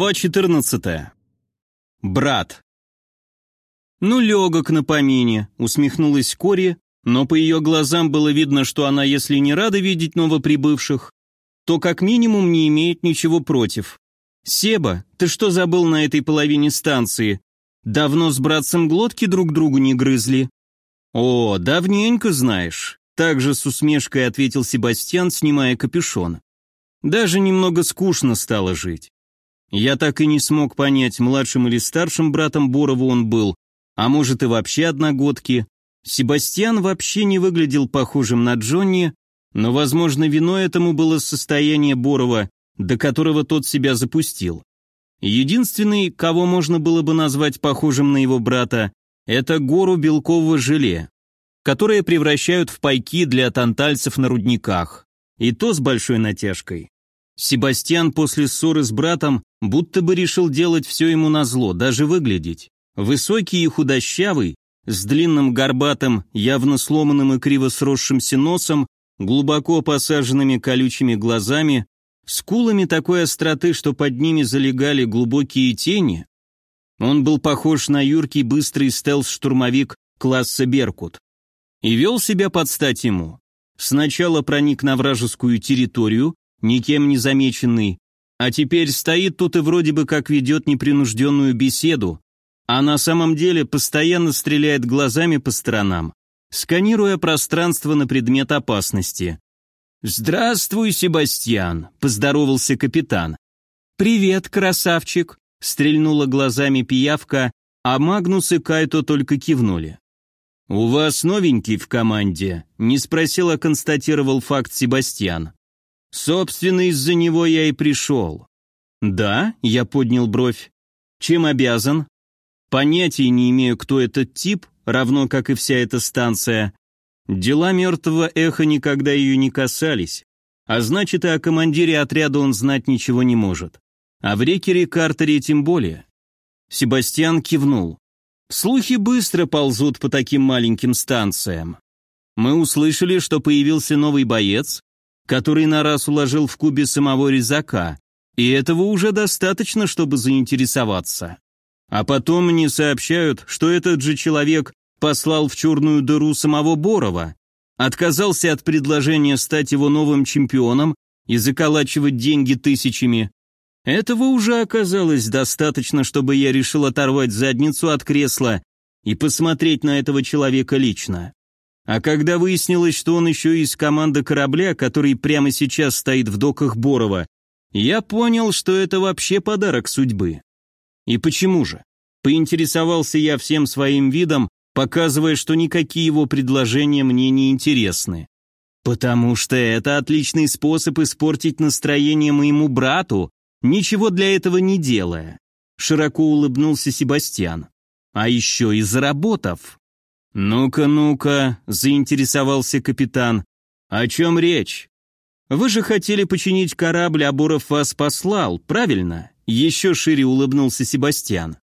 Глава 14. Брат. «Ну, легок на помине», — усмехнулась Кори, но по ее глазам было видно, что она, если не рада видеть новоприбывших, то как минимум не имеет ничего против. «Себа, ты что забыл на этой половине станции? Давно с братцем глотки друг другу не грызли?» «О, давненько знаешь», — также с усмешкой ответил Себастьян, снимая капюшон. «Даже немного скучно стало жить. Я так и не смог понять, младшим или старшим братом Борову он был, а может и вообще одногодки. Себастьян вообще не выглядел похожим на Джонни, но, возможно, виной этому было состояние Борова, до которого тот себя запустил. Единственный, кого можно было бы назвать похожим на его брата, это гору белкового желе, которое превращают в пайки для тантальцев на рудниках, и то с большой натяжкой. Себастьян после ссоры с братом будто бы решил делать все ему назло, даже выглядеть. Высокий и худощавый, с длинным горбатым, явно сломанным и криво сросшимся носом, глубоко посаженными колючими глазами, скулами такой остроты, что под ними залегали глубокие тени. Он был похож на юркий быстрый стелс-штурмовик класса «Беркут». И вел себя под стать ему. Сначала проник на вражескую территорию, никем не замеченный, а теперь стоит тут и вроде бы как ведет непринужденную беседу, а на самом деле постоянно стреляет глазами по сторонам, сканируя пространство на предмет опасности. «Здравствуй, Себастьян», — поздоровался капитан. «Привет, красавчик», — стрельнула глазами пиявка, а Магнус и Кайто только кивнули. «У вас новенький в команде?» — не спросил, а констатировал факт Себастьян. Собственно, из-за него я и пришел. Да, я поднял бровь. Чем обязан? Понятия не имею, кто этот тип, равно как и вся эта станция. Дела мертвого эха никогда ее не касались, а значит и о командире отряда он знать ничего не может. А в рекере Картере тем более. Себастьян кивнул. Слухи быстро ползут по таким маленьким станциям. Мы услышали, что появился новый боец, который на раз уложил в кубе самого резака, и этого уже достаточно, чтобы заинтересоваться. А потом мне сообщают, что этот же человек послал в черную дыру самого Борова, отказался от предложения стать его новым чемпионом и заколачивать деньги тысячами. Этого уже оказалось достаточно, чтобы я решил оторвать задницу от кресла и посмотреть на этого человека лично. А когда выяснилось, что он еще из команды корабля, который прямо сейчас стоит в доках Борова, я понял, что это вообще подарок судьбы. И почему же? Поинтересовался я всем своим видом, показывая, что никакие его предложения мне не интересны. Потому что это отличный способ испортить настроение моему брату, ничего для этого не делая. Широко улыбнулся Себастьян. А еще и заработав. «Ну-ка, ну-ка», — заинтересовался капитан. «О чем речь? Вы же хотели починить корабль, а Буров вас послал, правильно?» Еще шире улыбнулся Себастьян.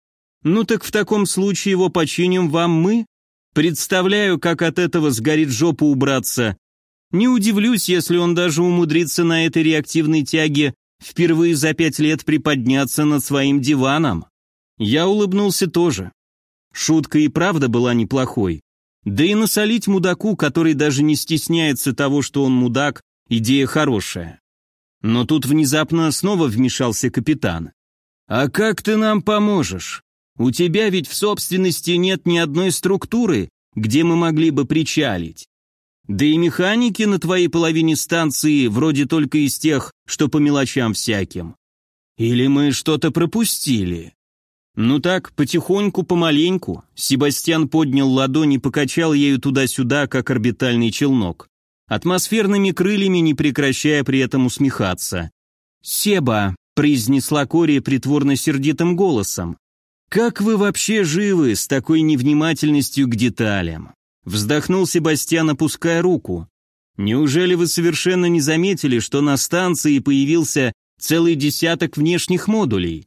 «Ну так в таком случае его починим вам мы? Представляю, как от этого сгорит жопа убраться. Не удивлюсь, если он даже умудрится на этой реактивной тяге впервые за пять лет приподняться над своим диваном». Я улыбнулся тоже. Шутка и правда была неплохой. Да и насолить мудаку, который даже не стесняется того, что он мудак, идея хорошая. Но тут внезапно снова вмешался капитан. «А как ты нам поможешь? У тебя ведь в собственности нет ни одной структуры, где мы могли бы причалить. Да и механики на твоей половине станции вроде только из тех, что по мелочам всяким. Или мы что-то пропустили?» «Ну так, потихоньку, помаленьку». Себастьян поднял ладонь и покачал ею туда-сюда, как орбитальный челнок. Атмосферными крыльями, не прекращая при этом усмехаться. «Себа», — произнесла Кори притворно-сердитым голосом. «Как вы вообще живы с такой невнимательностью к деталям?» Вздохнул Себастьян, опуская руку. «Неужели вы совершенно не заметили, что на станции появился целый десяток внешних модулей?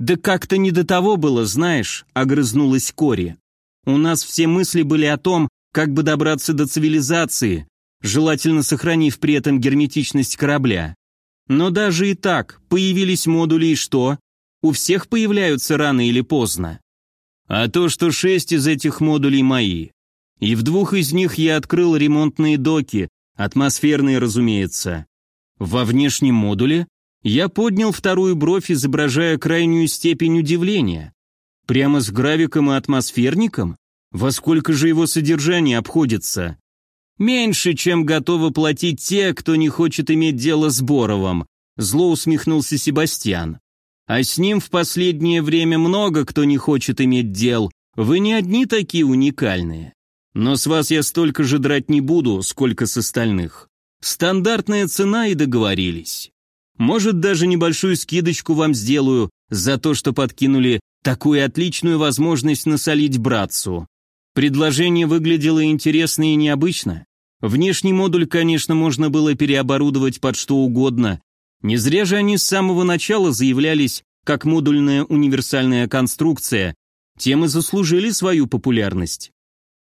«Да как-то не до того было, знаешь», — огрызнулась Кори. «У нас все мысли были о том, как бы добраться до цивилизации, желательно сохранив при этом герметичность корабля. Но даже и так, появились модули и что? У всех появляются рано или поздно. А то, что шесть из этих модулей мои. И в двух из них я открыл ремонтные доки, атмосферные, разумеется. Во внешнем модуле я поднял вторую бровь, изображая крайнюю степень удивления. Прямо с гравиком и атмосферником? Во сколько же его содержание обходится? Меньше, чем готовы платить те, кто не хочет иметь дело с Боровым, зло усмехнулся Себастьян. А с ним в последнее время много кто не хочет иметь дел. Вы не одни такие уникальные. Но с вас я столько же драть не буду, сколько с остальных. Стандартная цена и договорились. Может, даже небольшую скидочку вам сделаю за то, что подкинули такую отличную возможность насолить братцу. Предложение выглядело интересно и необычно. Внешний модуль, конечно, можно было переоборудовать под что угодно. Не зря же они с самого начала заявлялись как модульная универсальная конструкция, тем и заслужили свою популярность.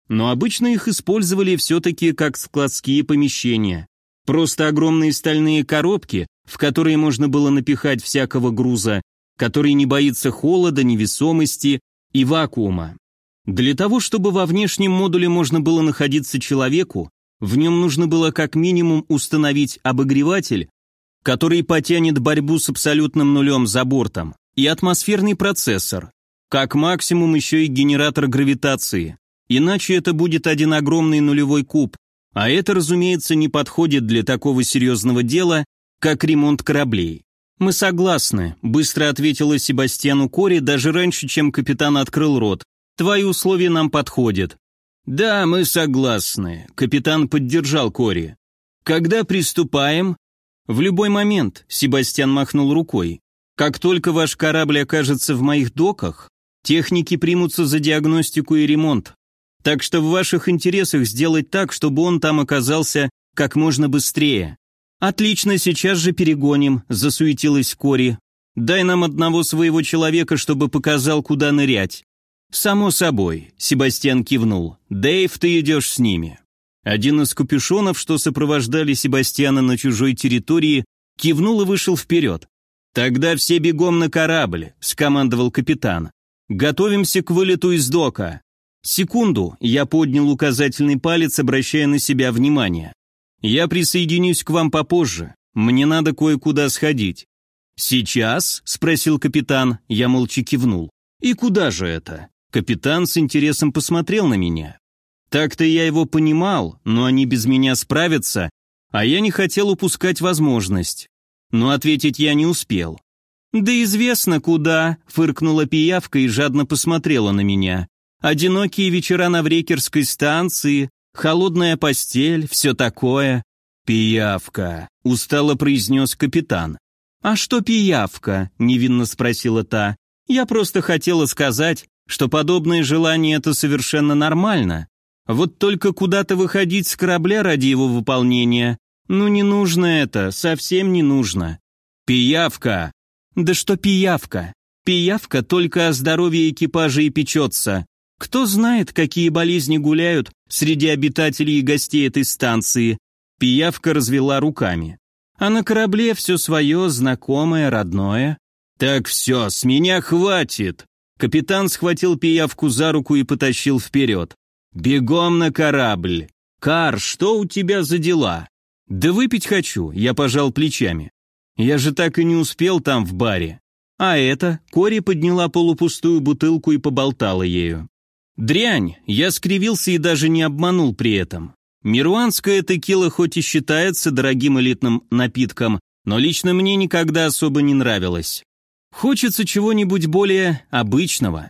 Но обычно их использовали все-таки как складские помещения. Просто огромные стальные коробки, в которые можно было напихать всякого груза, который не боится холода, невесомости и вакуума. Для того, чтобы во внешнем модуле можно было находиться человеку, в нем нужно было как минимум установить обогреватель, который потянет борьбу с абсолютным нулем за бортом, и атмосферный процессор, как максимум еще и генератор гравитации. Иначе это будет один огромный нулевой куб, а это, разумеется, не подходит для такого серьезного дела, как ремонт кораблей. «Мы согласны», — быстро ответила Себастьяну Кори даже раньше, чем капитан открыл рот. «Твои условия нам подходят». «Да, мы согласны», — капитан поддержал Кори. «Когда приступаем?» «В любой момент», — Себастьян махнул рукой. «Как только ваш корабль окажется в моих доках, техники примутся за диагностику и ремонт. Так что в ваших интересах сделать так, чтобы он там оказался как можно быстрее. «Отлично, сейчас же перегоним», — засуетилась Кори. «Дай нам одного своего человека, чтобы показал, куда нырять». «Само собой», — Себастьян кивнул. «Дэйв, ты идешь с ними». Один из капюшонов, что сопровождали Себастьяна на чужой территории, кивнул и вышел вперед. «Тогда все бегом на корабль», — скомандовал капитан. «Готовимся к вылету из дока». «Секунду», — я поднял указательный палец, обращая на себя внимание. Я присоединюсь к вам попозже. Мне надо кое-куда сходить». «Сейчас?» — спросил капитан. Я молча кивнул. «И куда же это?» Капитан с интересом посмотрел на меня. Так-то я его понимал, но они без меня справятся, а я не хотел упускать возможность. Но ответить я не успел. «Да известно куда», — фыркнула пиявка и жадно посмотрела на меня. «Одинокие вечера на Врекерской станции, холодная постель, все такое. Пиявка, устало произнес капитан. А что пиявка? невинно спросила та. Я просто хотела сказать, что подобное желание это совершенно нормально. Вот только куда-то выходить с корабля ради его выполнения, ну не нужно это, совсем не нужно. Пиявка. Да что пиявка? Пиявка только о здоровье экипажа и печется. Кто знает, какие болезни гуляют среди обитателей и гостей этой станции. Пиявка развела руками. А на корабле все свое, знакомое, родное. Так все, с меня хватит. Капитан схватил пиявку за руку и потащил вперед. «Бегом на корабль! Кар, что у тебя за дела?» «Да выпить хочу», — я пожал плечами. «Я же так и не успел там в баре». А это, Кори подняла полупустую бутылку и поболтала ею. Дрянь, я скривился и даже не обманул при этом. Мируанская текила хоть и считается дорогим элитным напитком, но лично мне никогда особо не нравилось. Хочется чего-нибудь более обычного.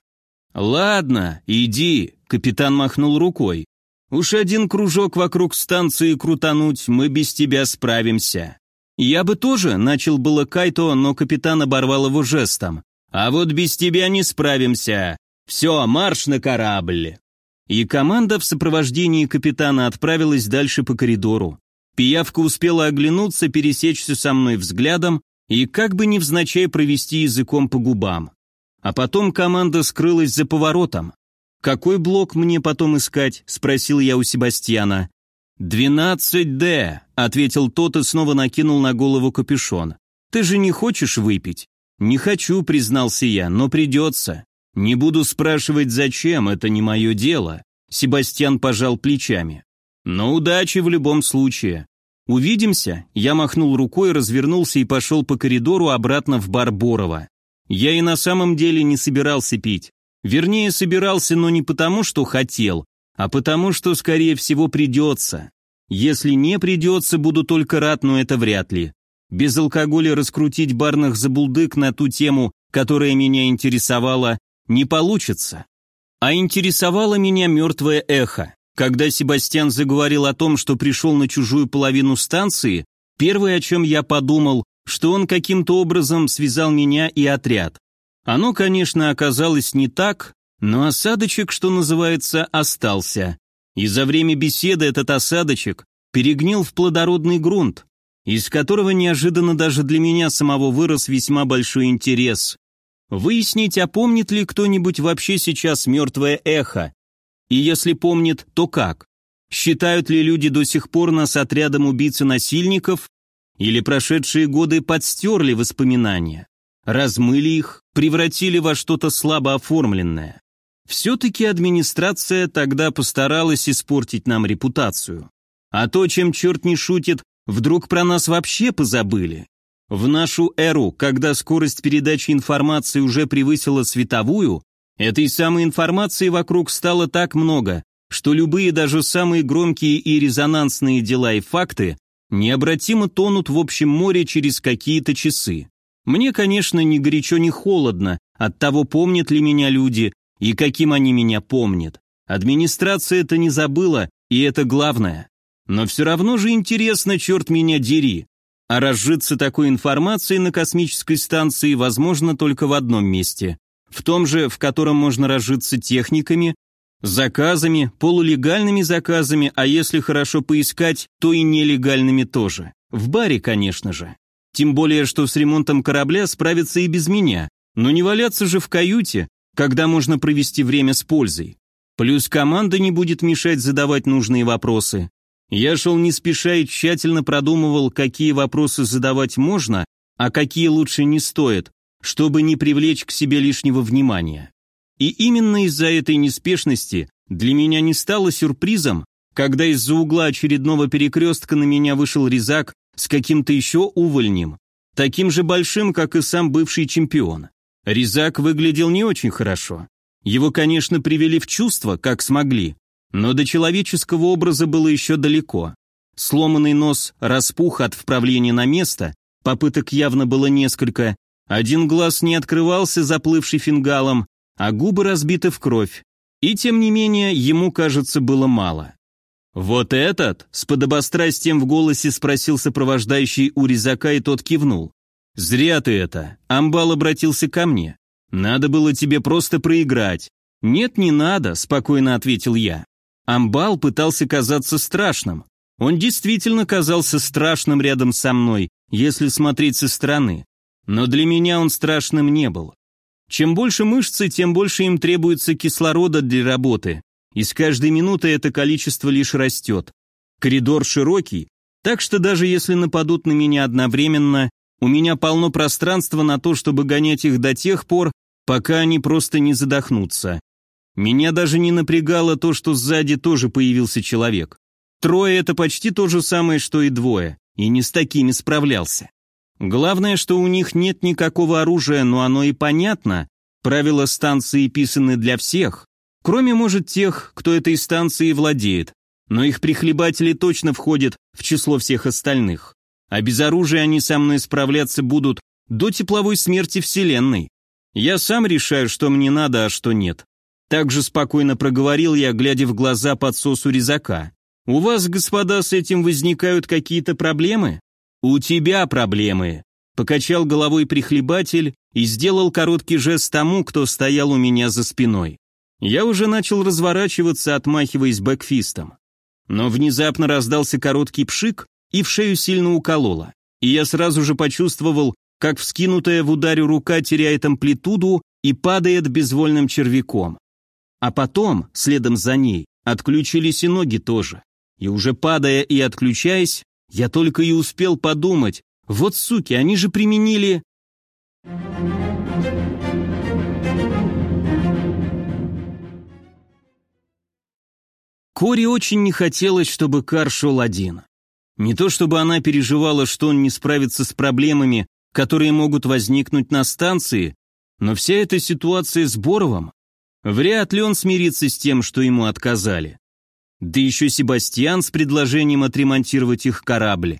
«Ладно, иди», — капитан махнул рукой. «Уж один кружок вокруг станции крутануть, мы без тебя справимся». «Я бы тоже», — начал было Кайто, но капитан оборвал его жестом. «А вот без тебя не справимся. «Все, марш на корабль!» И команда в сопровождении капитана отправилась дальше по коридору. Пиявка успела оглянуться, пересечься со мной взглядом и как бы невзначай провести языком по губам. А потом команда скрылась за поворотом. «Какой блок мне потом искать?» – спросил я у Себастьяна. «Двенадцать Д», – ответил тот и снова накинул на голову капюшон. «Ты же не хочешь выпить?» «Не хочу», — признался я, — «но придется. Не буду спрашивать, зачем, это не мое дело». Себастьян пожал плечами. «Но удачи в любом случае. Увидимся?» Я махнул рукой, развернулся и пошел по коридору обратно в бар Борова. Я и на самом деле не собирался пить. Вернее, собирался, но не потому, что хотел, а потому, что, скорее всего, придется. Если не придется, буду только рад, но это вряд ли. Без алкоголя раскрутить барных забулдык на ту тему, которая меня интересовала, не получится. А интересовало меня мертвое эхо. Когда Себастьян заговорил о том, что пришел на чужую половину станции, первое, о чем я подумал, что он каким-то образом связал меня и отряд. Оно, конечно, оказалось не так, но осадочек, что называется, остался. И за время беседы этот осадочек перегнил в плодородный грунт, из которого неожиданно даже для меня самого вырос весьма большой интерес. Выяснить, а помнит ли кто-нибудь вообще сейчас мертвое эхо? И если помнит, то как? Считают ли люди до сих пор нас отрядом убийц и насильников? Или прошедшие годы подстерли воспоминания? Размыли их, превратили во что-то слабо оформленное? Все-таки администрация тогда постаралась испортить нам репутацию. А то, чем черт не шутит, вдруг про нас вообще позабыли. В нашу эру, когда скорость передачи информации уже превысила световую, этой самой информации вокруг стало так много, что любые даже самые громкие и резонансные дела и факты необратимо тонут в общем море через какие-то часы. Мне, конечно, ни горячо, ни холодно от того, помнят ли меня люди и каким они меня помнят. Администрация это не забыла, и это главное. Но все равно же интересно, черт меня дери. А разжиться такой информацией на космической станции возможно только в одном месте. В том же, в котором можно разжиться техниками, заказами, полулегальными заказами, а если хорошо поискать, то и нелегальными тоже. В баре, конечно же. Тем более, что с ремонтом корабля справится и без меня. Но не валяться же в каюте, когда можно провести время с пользой. Плюс команда не будет мешать задавать нужные вопросы. Я шел не спеша и тщательно продумывал, какие вопросы задавать можно, а какие лучше не стоит, чтобы не привлечь к себе лишнего внимания. И именно из-за этой неспешности для меня не стало сюрпризом, когда из-за угла очередного перекрестка на меня вышел резак с каким-то еще увольнем, таким же большим, как и сам бывший чемпион. Резак выглядел не очень хорошо. Его, конечно, привели в чувство, как смогли, но до человеческого образа было еще далеко. Сломанный нос распух от вправления на место, попыток явно было несколько, один глаз не открывался, заплывший фингалом, а губы разбиты в кровь. И тем не менее, ему, кажется, было мало. «Вот этот?» — с подобострастием в голосе спросил сопровождающий у резака, и тот кивнул. «Зря ты это!» — Амбал обратился ко мне. «Надо было тебе просто проиграть». «Нет, не надо», — спокойно ответил я. Амбал пытался казаться страшным. Он действительно казался страшным рядом со мной, если смотреть со стороны. Но для меня он страшным не был. Чем больше мышцы, тем больше им требуется кислорода для работы, и с каждой минутой это количество лишь растет. Коридор широкий, так что даже если нападут на меня одновременно, у меня полно пространства на то, чтобы гонять их до тех пор, пока они просто не задохнутся. Меня даже не напрягало то, что сзади тоже появился человек. Трое — это почти то же самое, что и двое, и не с такими справлялся. Главное, что у них нет никакого оружия, но оно и понятно. Правила станции писаны для всех, кроме, может, тех, кто этой станцией владеет. Но их прихлебатели точно входят в число всех остальных. А без оружия они со мной справляться будут до тепловой смерти Вселенной. Я сам решаю, что мне надо, а что нет. Так же спокойно проговорил я, глядя в глаза подсосу резака. «У вас, господа, с этим возникают какие-то проблемы?» «У тебя проблемы», — покачал головой прихлебатель и сделал короткий жест тому, кто стоял у меня за спиной. Я уже начал разворачиваться, отмахиваясь бэкфистом. Но внезапно раздался короткий пшик, и в шею сильно укололо. И я сразу же почувствовал, как вскинутая в ударе рука теряет амплитуду и падает безвольным червяком. А потом, следом за ней, отключились и ноги тоже. И уже падая и отключаясь, я только и успел подумать, вот суки, они же применили... Кори очень не хотелось, чтобы Кар шел один. Не то чтобы она переживала, что он не справится с проблемами, которые могут возникнуть на станции, но вся эта ситуация с Боровым, вряд ли он смирится с тем, что ему отказали. Да еще Себастьян с предложением отремонтировать их корабль.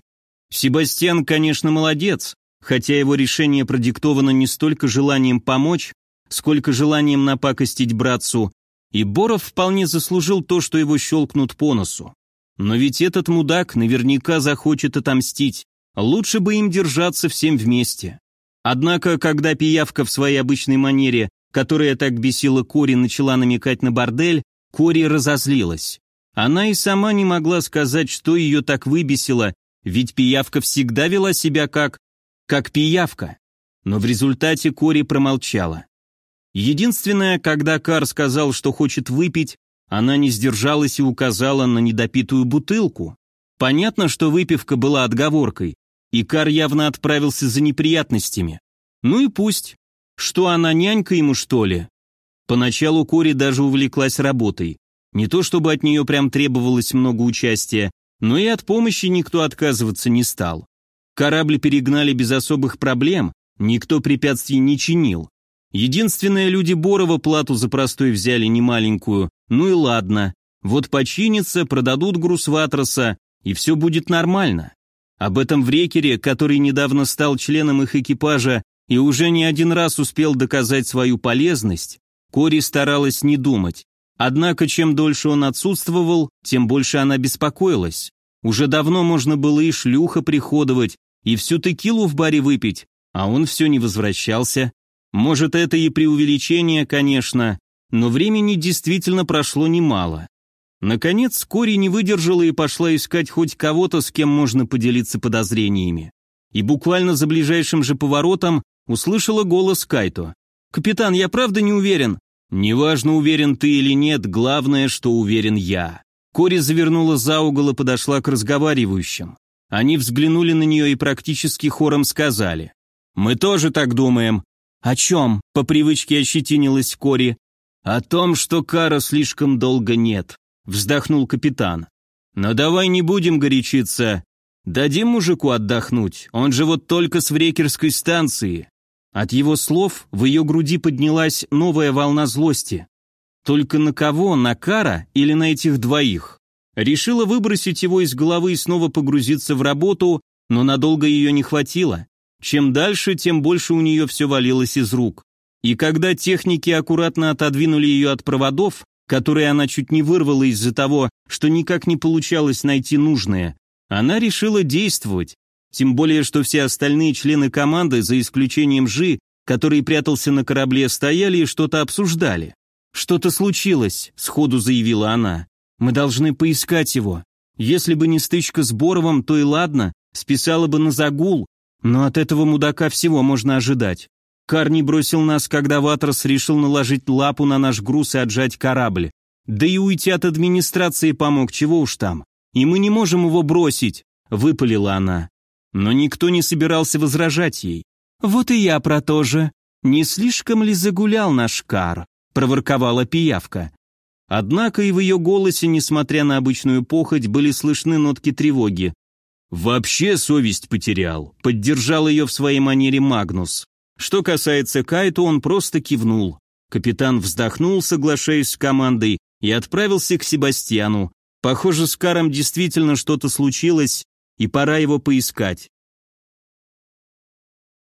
Себастьян, конечно, молодец, хотя его решение продиктовано не столько желанием помочь, сколько желанием напакостить братцу, и Боров вполне заслужил то, что его щелкнут по носу. Но ведь этот мудак наверняка захочет отомстить. Лучше бы им держаться всем вместе. Однако, когда пиявка в своей обычной манере, которая так бесила Кори, начала намекать на бордель, Кори разозлилась. Она и сама не могла сказать, что ее так выбесило, ведь пиявка всегда вела себя как... как пиявка. Но в результате Кори промолчала. Единственное, когда Кар сказал, что хочет выпить, она не сдержалась и указала на недопитую бутылку. Понятно, что выпивка была отговоркой, и Кар явно отправился за неприятностями. Ну и пусть. Что она, нянька ему, что ли? Поначалу Кори даже увлеклась работой. Не то чтобы от нее прям требовалось много участия, но и от помощи никто отказываться не стал. Корабль перегнали без особых проблем, никто препятствий не чинил. Единственное, люди Борова плату за простой взяли немаленькую, ну и ладно. Вот починится, продадут груз Ватроса, и все будет нормально. Об этом в Рекере, который недавно стал членом их экипажа и уже не один раз успел доказать свою полезность, Кори старалась не думать. Однако, чем дольше он отсутствовал, тем больше она беспокоилась. Уже давно можно было и шлюха приходовать, и всю текилу в баре выпить, а он все не возвращался. Может, это и преувеличение, конечно, но времени действительно прошло немало. Наконец, Кори не выдержала и пошла искать хоть кого-то, с кем можно поделиться подозрениями. И буквально за ближайшим же поворотом услышала голос Кайто. «Капитан, я правда не уверен?» «Неважно, уверен ты или нет, главное, что уверен я». Кори завернула за угол и подошла к разговаривающим. Они взглянули на нее и практически хором сказали. «Мы тоже так думаем». «О чем?» — по привычке ощетинилась Кори. «О том, что Кара слишком долго нет», — вздохнул капитан. «Но давай не будем горячиться. Дадим мужику отдохнуть, он же вот только с Врекерской станции». От его слов в ее груди поднялась новая волна злости. Только на кого, на Кара или на этих двоих? Решила выбросить его из головы и снова погрузиться в работу, но надолго ее не хватило. Чем дальше, тем больше у нее все валилось из рук. И когда техники аккуратно отодвинули ее от проводов, которые она чуть не вырвала из-за того, что никак не получалось найти нужное, она решила действовать. Тем более, что все остальные члены команды, за исключением Жи, который прятался на корабле, стояли и что-то обсуждали. «Что-то случилось», — сходу заявила она. «Мы должны поискать его. Если бы не стычка с Боровым, то и ладно, списала бы на загул, но от этого мудака всего можно ожидать. Карни бросил нас, когда Ватрос решил наложить лапу на наш груз и отжать корабль. Да и уйти от администрации помог, чего уж там. И мы не можем его бросить», — выпалила она. Но никто не собирался возражать ей. «Вот и я про то же. Не слишком ли загулял наш Кар?» — проворковала пиявка. Однако и в ее голосе, несмотря на обычную похоть, были слышны нотки тревоги. «Вообще совесть потерял», — поддержал ее в своей манере Магнус. Что касается Кайто, он просто кивнул. Капитан вздохнул, соглашаясь с командой, и отправился к Себастьяну. Похоже, с Каром действительно что-то случилось, и пора его поискать.